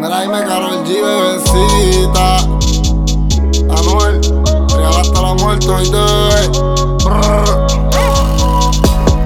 Mira, me Karol G, bebecita. Anuel, real hasta la muerte, hoy te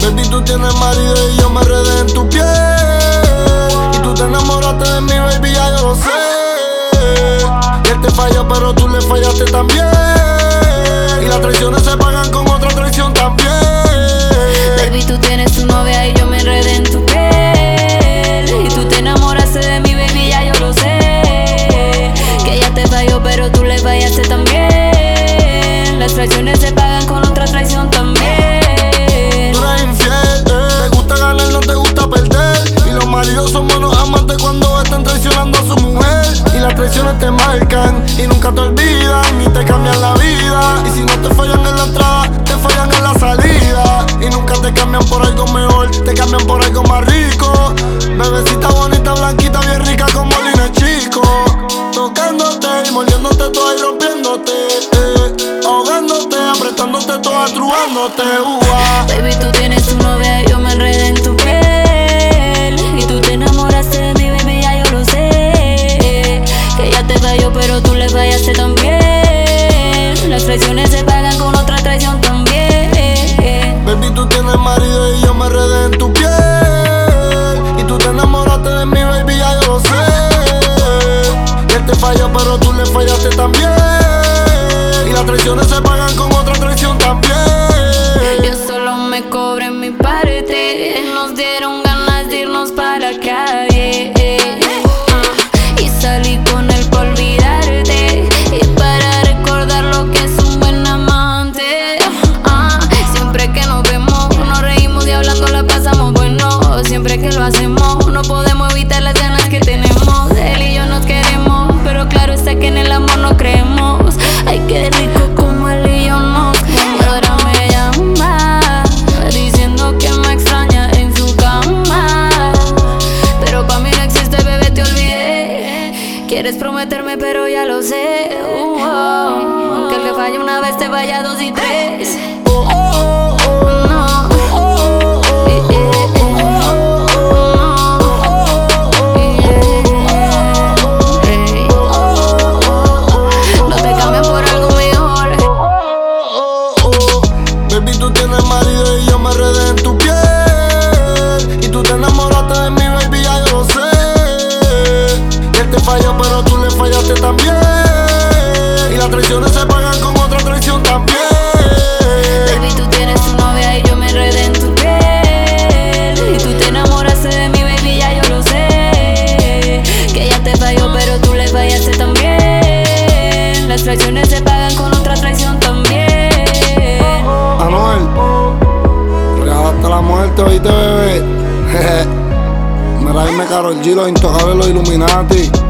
Baby, tú tienes marido y yo me redé en tu piel. Y tú te enamoraste de mi baby, ya yo lo sé. Y él te falló, pero tú le fallaste también. Y las traiciones se pagan con otra traición también. Y nunca te olvidan ni te cambian la vida. Y si no te fallan en la entrada, te fallan en la salida. Y nunca te cambian por algo mejor, te cambian por algo más rico. Bebecita bonita, blanquita, bien rica como Lina Chico. Tocándote y mordiéndote toda y rompiéndote. eh. Ahogándote, apretándote toda, trubándote. ua. Baby, tú tienes tu traiciones se pagan con otra traición también. Baby, tú tienes marido y yo me redé en tu piel. Y tú te enamoraste de mi baby, ya yo lo sé. Y él te falló, pero tú le fallaste también. Y las traiciones se pagan con otra traición también. Yo solo me cobré mi parte. Nos dieron ganas de irnos para la lo. Uh, oh. Que le falle una vez, te vaya dos y tres. Tú le fallaste también. Y las traiciones se pagan con otra traición también. Baby, tú tienes tu novia y yo me enredé en tu piel. Y tú te enamoraste de mi baby, ya yo lo sé. Que ella te falló, pero tú le fallaste también. Las traiciones se pagan con otra traición también. Anuel, real hasta la muerte, oíste, bebé. Mira, dime Karol G, los intocables, los Illuminati.